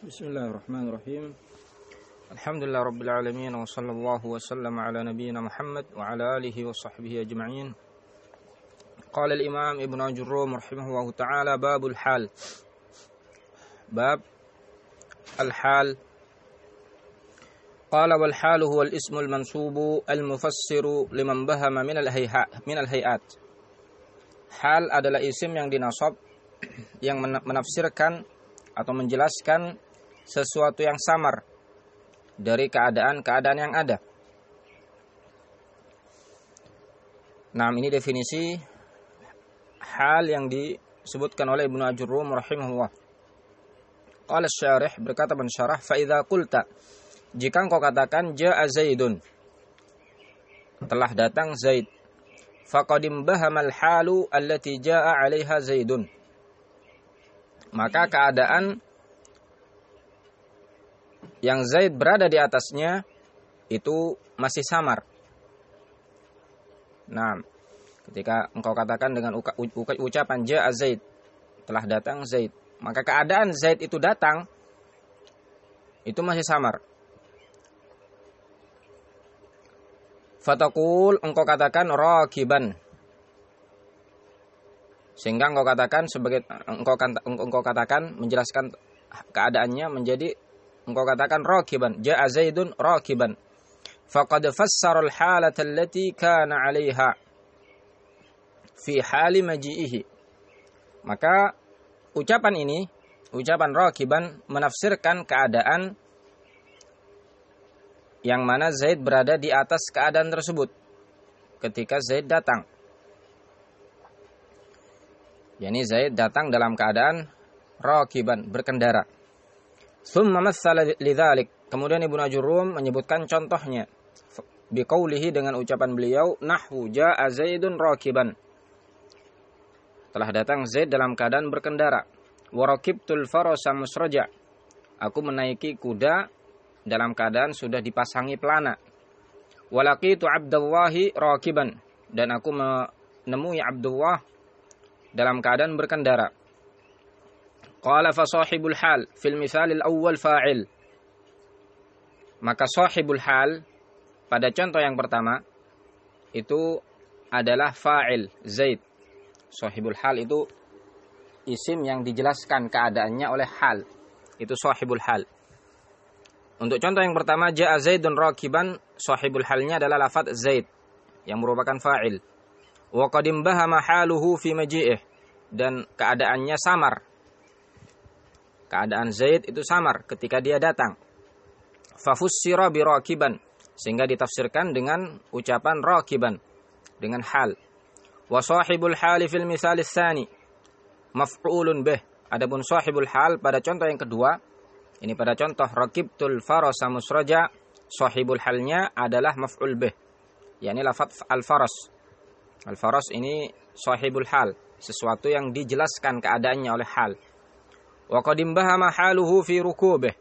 بسم الله الرحمن الرحيم. الحمد لله رب العالمين وصلى الله وسلم على نبينا محمد وعلى آله وصحبه أجمعين. قال الإمام ابن أجروم رحمه الله تعالى باب الحال. باب الحال. قال والحال هو الاسم المنصوب المفسر لمن بهم من الهيئات من الهيئات. Hal adalah isim yang dinasab yang menafsirkan atau menjelaskan sesuatu yang samar dari keadaan-keadaan yang ada. Nah, ini definisi hal yang disebutkan oleh Ibnu Ajurrum rahimahullah. Qala syarih berkata pensyarah fa idza qulta jika engkau katakan jaa Zaidun telah datang Zaid faqadim bahamal halu allati jaa 'alaiha Zaidun maka keadaan yang Zaid berada di atasnya itu masih samar. Nah, ketika engkau katakan dengan ucapan jaa Zaid telah datang Zaid, maka keadaan Zaid itu datang itu masih samar. Fatakul engkau katakan rakiban. Sehingga engkau katakan sebagai engkau, engkau katakan menjelaskan keadaannya menjadi engkau katakan rakiban. Ja'a Zaidun rakiban. Faqad fassara al-halata allati kana 'alaiha fi hali maji'ihi. Maka ucapan ini, ucapan rakiban menafsirkan keadaan yang mana Zaid berada di atas keadaan tersebut ketika Zaid datang. Yani Zaid datang dalam keadaan rakiban, berkendara. Thumma. Kemudian Ibnu Ajurum menyebutkan contohnya biqaulihi dengan ucapan beliau nahwu jaa Zaidun rakiban. Telah datang Zaid dalam keadaan berkendara. Wa raqibtul farasa. Aku menaiki kuda dalam keadaan sudah dipasangi pelana. Walaqitu Abdullahi rakiban dan aku menemui Abdullah dalam keadaan berkendara. Qala fa sahibul hal fil al-awwal fa'il. Maka sahibul hal pada contoh yang pertama itu adalah fa'il Zaid. Sahibul hal itu isim yang dijelaskan keadaannya oleh hal. Itu sahibul hal. Untuk contoh yang pertama, Ja'a Zaidun rakiban, sahibul halnya adalah lafad Zaid, yang merupakan fa'il. Wa qadim bahama haluhu fi maji'ih, dan keadaannya samar. Keadaan Zaid itu samar ketika dia datang. Fafussira bi rakiban, sehingga ditafsirkan dengan ucapan rakiban, dengan hal. Wa sahibul hali fil misal tsani maf'ulun bih. Adapun sahibul hal pada contoh yang kedua, ini pada contoh rakibtul farasa musraja sahibul halnya adalah maf'ul bih. yakni lafaz al-faras. Al-faras ini sahibul hal, sesuatu yang dijelaskan keadaannya oleh hal. Wa qadim bahama haluhu fi rukubih.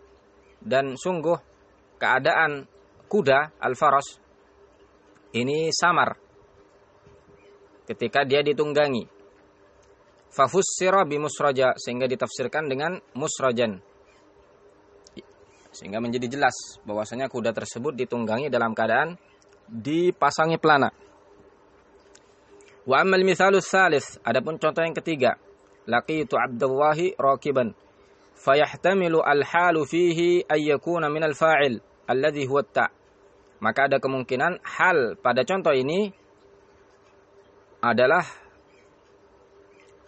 Dan sungguh keadaan kuda al-faras ini samar ketika dia ditunggangi. Fafussira bi musraja sehingga ditafsirkan dengan musrajan sehingga menjadi jelas bahwasanya kuda tersebut ditunggangi dalam keadaan dipasangi pelana. Wa ammal mithalus salis, adapun contoh yang ketiga, laqitu Abdullahi rakiban fayahtamilu al-halu fihi ay yakuna min al-fa'il alladhi huwa ta. Maka ada kemungkinan hal pada contoh ini adalah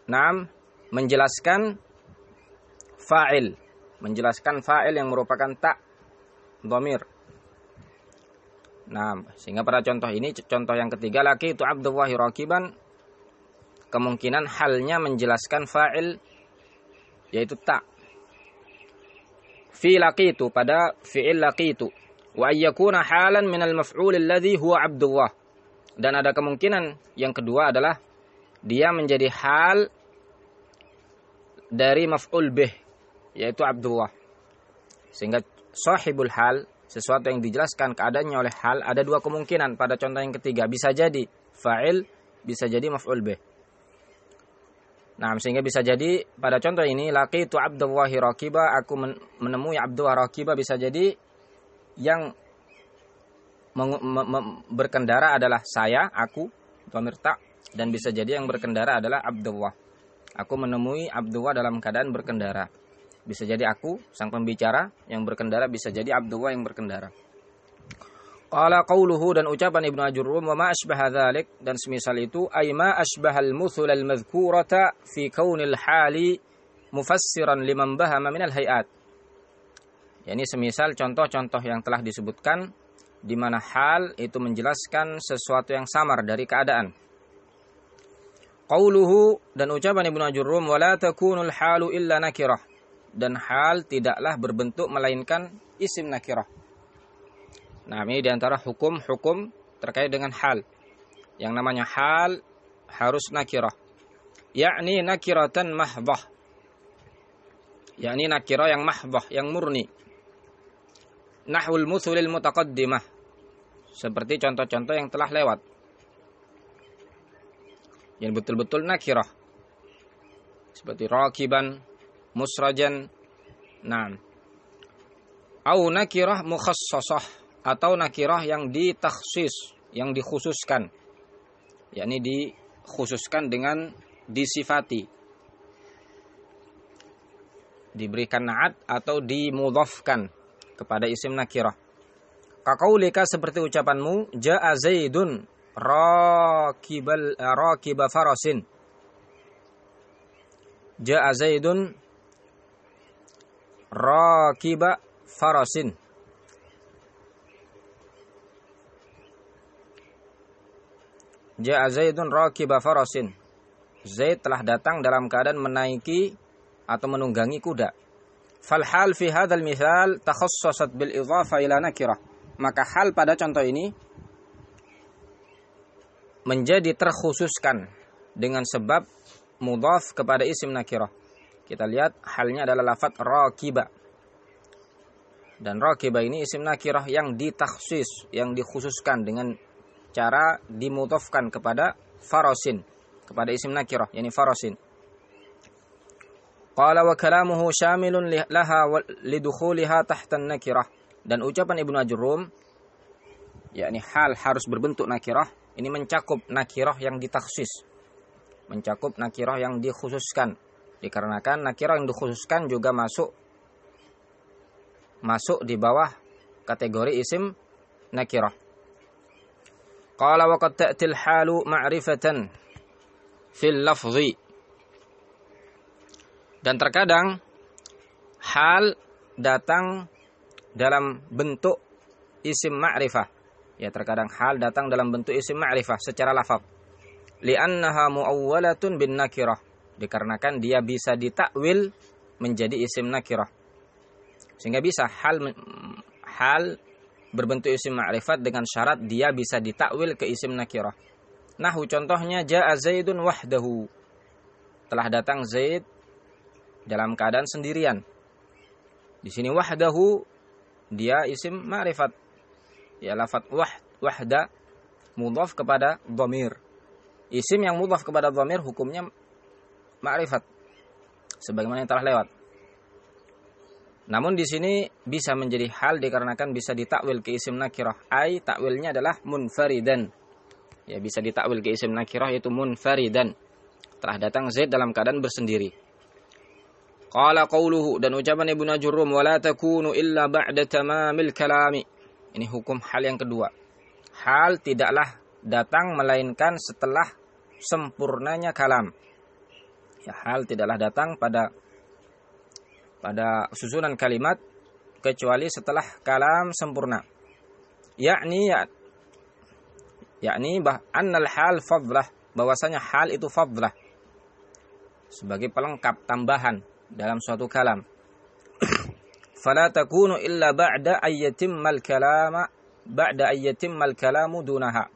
nam menjelaskan fa'il menjelaskan fa'il yang merupakan tak domir. Nah, sehingga pada contoh ini, contoh yang ketiga laki itu Abdullah rakiban, kemungkinan halnya menjelaskan fa'il yaitu tak. Fi laki itu pada fi'il laki itu. Wa ayyakuna halan minal maf'ul alladhi huwa Abdullah. Dan ada kemungkinan yang kedua adalah dia menjadi hal dari maf'ul bih yaitu Abdullah. Sehingga sahibul hal, sesuatu yang dijelaskan keadaannya oleh hal, ada dua kemungkinan pada contoh yang ketiga. Bisa jadi fa'il, bisa jadi maf'ul bih. Nah, sehingga bisa jadi pada contoh ini laki itu Abdullahi Rakiba, aku menemui Abdullah Rakiba bisa jadi yang berkendara adalah saya, aku, dhamir tak dan bisa jadi yang berkendara adalah Abdullah. Aku menemui Abdullah dalam keadaan berkendara. Bisa jadi aku sang pembicara yang berkendara, bisa jadi Abdullah yang berkendara. Qala qawluhu dan ucapan Ibnu Ajurrum wa ma asbaha dzalik dan semisal itu ay ma asbahal muthul al madhkurata fi kaunil hali mufassiran liman bahama minal hayat. Yani semisal contoh-contoh yang telah disebutkan di mana hal itu menjelaskan sesuatu yang samar dari keadaan. Qauluhu dan ucapan Ibnu Ajurrum wala takunul halu illa nakirah dan hal tidaklah berbentuk melainkan isim nakirah Nah, ini di antara hukum-hukum terkait dengan hal. Yang namanya hal harus nakirah. Yakni nakiratan mahdah. Yakni nakirah yang mahdah, yang murni. Nahwul musulil mutaqaddimah. Seperti contoh-contoh yang telah lewat. Yang betul-betul nakirah. Seperti rakiban, musrajan, nah. Au nakirah mukhassasah atau nakirah yang ditaksis, yang dikhususkan. yakni dikhususkan dengan disifati. Diberikan naat atau dimudhafkan kepada isim nakirah. Kakaulika seperti ucapanmu, ja'a Zaidun rakibal rakiba farasin. Ja'a Zaidun rakiba farasin. Ja'a Zaidun rakiba farasin. Zaid telah datang dalam keadaan menaiki atau menunggangi kuda. Fal hal fi hadzal mithal takhassasat bil idhafa ila nakirah. Maka hal pada contoh ini menjadi terkhususkan dengan sebab mudhaf kepada isim nakirah. Kita lihat halnya adalah lafaz rakiba. Dan rakiba ini isim nakirah yang ditaksis, yang dikhususkan dengan cara dimutofkan kepada farosin kepada isim nakirah yakni farosin. Qala wa kalamuhu syamilun laha lidukhuliha tahta nakirah. Dan ucapan Ibnu Ajurrum yakni hal harus berbentuk nakirah ini mencakup nakirah yang ditaksis. Mencakup nakirah yang dikhususkan. Dikarenakan nakirah yang dikhususkan juga masuk masuk di bawah kategori isim nakirah Qala wa qad ta'til halu ma'rifatan fil lafzi. Dan terkadang hal datang dalam bentuk isim ma'rifah. Ya terkadang hal datang dalam bentuk isim ma'rifah secara lafaz. Li'annaha muawwalatun bin nakirah. Dikarenakan dia bisa ditakwil menjadi isim nakirah. Sehingga bisa hal hal berbentuk isim ma'rifat dengan syarat dia bisa ditakwil ke isim nakirah. Nahu contohnya ja'a Zaidun wahdahu. Telah datang Zaid dalam keadaan sendirian. Di sini wahdahu dia isim ma'rifat. Ya lafat wah wahda mudhaf kepada dhamir. Isim yang mudhaf kepada dhamir hukumnya ma'rifat. Sebagaimana yang telah lewat. Namun di sini bisa menjadi hal dikarenakan bisa ditakwil ke isim nakirah. Ai takwilnya adalah munfaridan. Ya bisa ditakwil ke isim nakirah yaitu munfaridan. Telah datang Zaid dalam keadaan bersendiri. Qala qawluhu dan ucapan Ibnu Najurrum wala takunu illa ba'da tamamil kalami. Ini hukum hal yang kedua. Hal tidaklah datang melainkan setelah sempurnanya kalam. Ya, hal tidaklah datang pada pada susunan kalimat kecuali setelah kalam sempurna. Yakni ya yakni bah annal hal fadlah bahwasanya hal itu fadlah sebagai pelengkap tambahan dalam suatu kalam. Fala takunu illa ba'da ayyatimmal kalama ba'da ayyatimmal kalamu dunaha.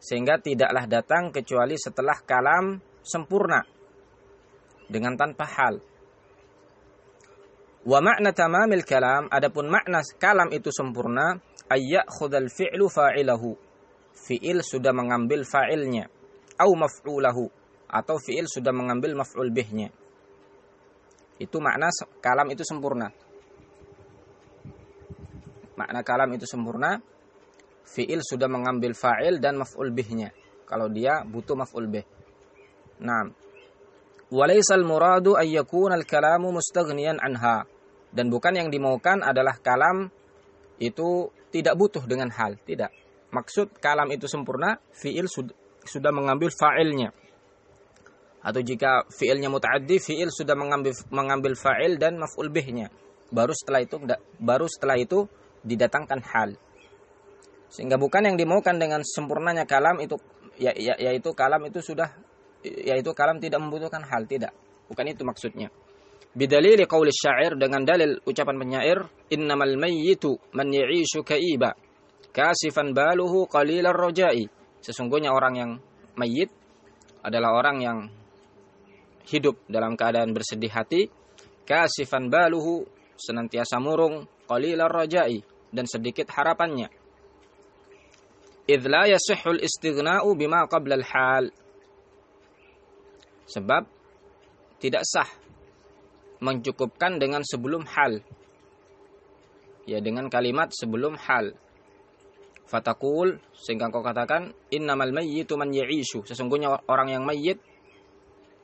Sehingga tidaklah datang kecuali setelah kalam sempurna dengan tanpa hal. Wa makna tamamil kalam, adapun makna kalam itu sempurna, khudal fi'lu fa'ilahu. Fi'il sudah mengambil fa'ilnya. Au maf'ulahu. atau fi'il sudah mengambil maf'ul bihnya. Itu makna kalam itu sempurna. Makna kalam itu sempurna, fi'il sudah mengambil fa'il dan maf'ul bihnya. Kalau dia butuh maf'ul bih. Nah, walaisal muradu ayyakuna al-kalamu mustaghniyan anha. Dan bukan yang dimaukan adalah kalam itu tidak butuh dengan hal, tidak. Maksud kalam itu sempurna, fi'il sudah mengambil fa'ilnya atau jika fiilnya mutaaddi fiil sudah mengambil mengambil fa'il dan maf'ul bihnya baru setelah itu baru setelah itu didatangkan hal sehingga bukan yang dimaukan dengan sempurnanya kalam itu ya, ya yaitu kalam itu sudah yaitu kalam tidak membutuhkan hal tidak bukan itu maksudnya bidalili qauli syair dengan dalil ucapan penyair innamal mayyitu man ya'ishu kaiba kasifan baluhu qalilar rajai sesungguhnya orang yang mayit adalah orang yang hidup dalam keadaan bersedih hati, kasifan baluhu senantiasa murung, qalilar rajai dan sedikit harapannya. Idh yasihul istighna'u bima qabla al-hal. Sebab tidak sah mencukupkan dengan sebelum hal. Ya dengan kalimat sebelum hal. Fatakul sehingga kau katakan innamal mayyitu man ya'ishu. Sesungguhnya orang yang mayyit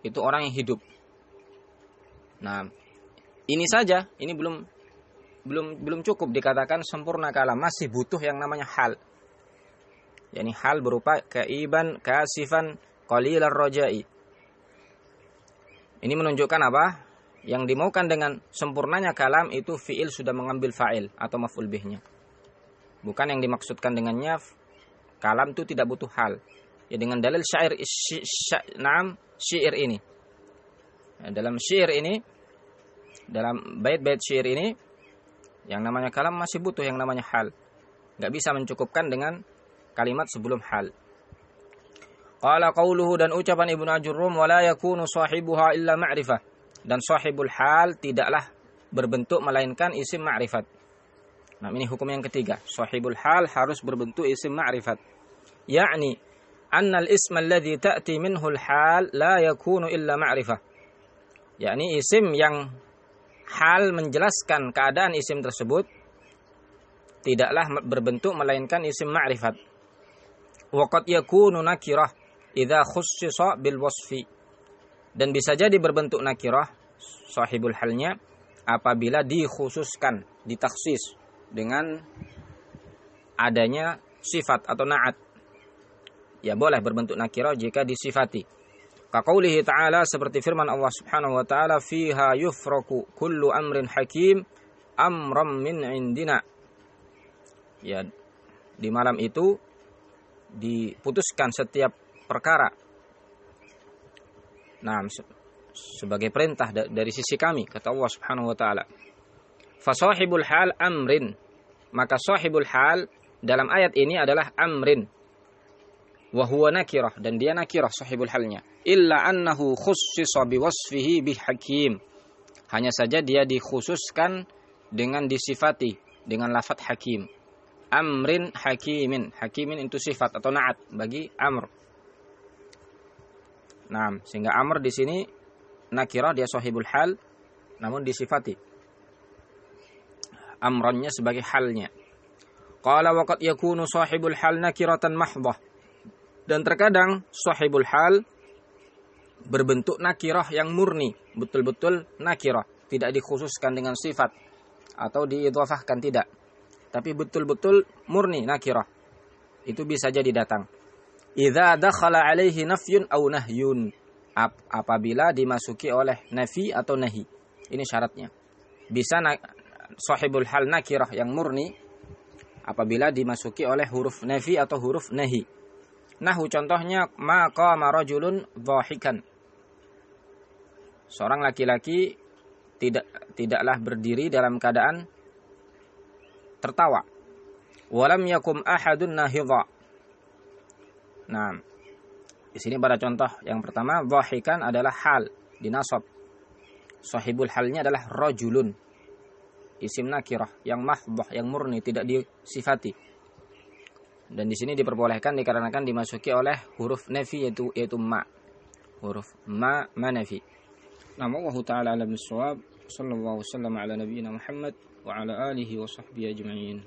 itu orang yang hidup. Nah, ini saja, ini belum belum belum cukup dikatakan sempurna kalam, masih butuh yang namanya hal. Yani hal berupa kaiban, kasifan, qalilar rojai. Ini menunjukkan apa? Yang dimaukan dengan sempurnanya kalam itu fiil sudah mengambil fa'il atau maf'ul bihnya. Bukan yang dimaksudkan dengannya kalam itu tidak butuh hal. Ya dengan dalil syair syair, syair ini. Nah, dalam syair ini, dalam bait-bait syair ini, yang namanya kalam masih butuh yang namanya hal. Gak bisa mencukupkan dengan kalimat sebelum hal. Qala qawluhu dan ucapan Ibnu Ajurrum wala yakunu sahibuha illa ma'rifah. Dan sahibul hal tidaklah berbentuk melainkan isim ma'rifat. Nah, ini hukum yang ketiga. Sahibul hal harus berbentuk isim ma'rifat. Yakni al-ism alladhi ta'ti minhu al-hal la yakunu illa ma'rifah. Yakni isim yang hal menjelaskan keadaan isim tersebut tidaklah berbentuk melainkan isim ma'rifat. Wa qad yakunu nakirah idza khussisa bil wasfi. Dan bisa jadi berbentuk nakirah sahibul halnya apabila dikhususkan, ditaksis dengan adanya sifat atau naat ya boleh berbentuk nakirah jika disifati. Kaqaulihi ta'ala seperti firman Allah Subhanahu wa taala fiha yufraku kullu amrin hakim amram min indina. Ya di malam itu diputuskan setiap perkara. Nah, sebagai perintah dari sisi kami kata Allah Subhanahu wa taala. Fasahibul hal amrin. Maka sahibul hal dalam ayat ini adalah amrin wa nakirah dan dia nakirah sahibul halnya illa annahu khussisa biwasfihi bihakim hanya saja dia dikhususkan dengan disifati dengan lafat hakim amrin hakimin hakimin itu sifat atau naat bagi amr nah sehingga amr di sini nakirah dia sahibul hal namun disifati amronnya sebagai halnya qala waqad yakunu sahibul hal nakiratan mahdhah dan terkadang sahibul hal berbentuk nakirah yang murni, betul-betul nakirah, tidak dikhususkan dengan sifat atau diidhafahkan tidak. Tapi betul-betul murni nakirah. Itu bisa jadi datang. Idza dakhala alaihi nafyun aw nahyun. Apabila dimasuki oleh nafi atau nahi. Ini syaratnya. Bisa sahibul hal nakirah yang murni apabila dimasuki oleh huruf nafi atau huruf nahi Nahu contohnya maka marojulun dhahikan. Seorang laki-laki tidak tidaklah berdiri dalam keadaan tertawa. Walam yakum ahadun nahidha. Nah, di sini pada contoh yang pertama dhahikan adalah hal dinasab. Sahibul halnya adalah rojulun. Isim nakirah yang mahdhah yang murni tidak disifati dan di sini diperbolehkan dikarenakan dimasuki oleh huruf nefi yaitu yaitu ma. huruf ma manafi. Nah, Allah taala alam bisawab. Sallallahu wasallam ala nabiyyina Muhammad wa ala alihi wa sahbihi ajma'in.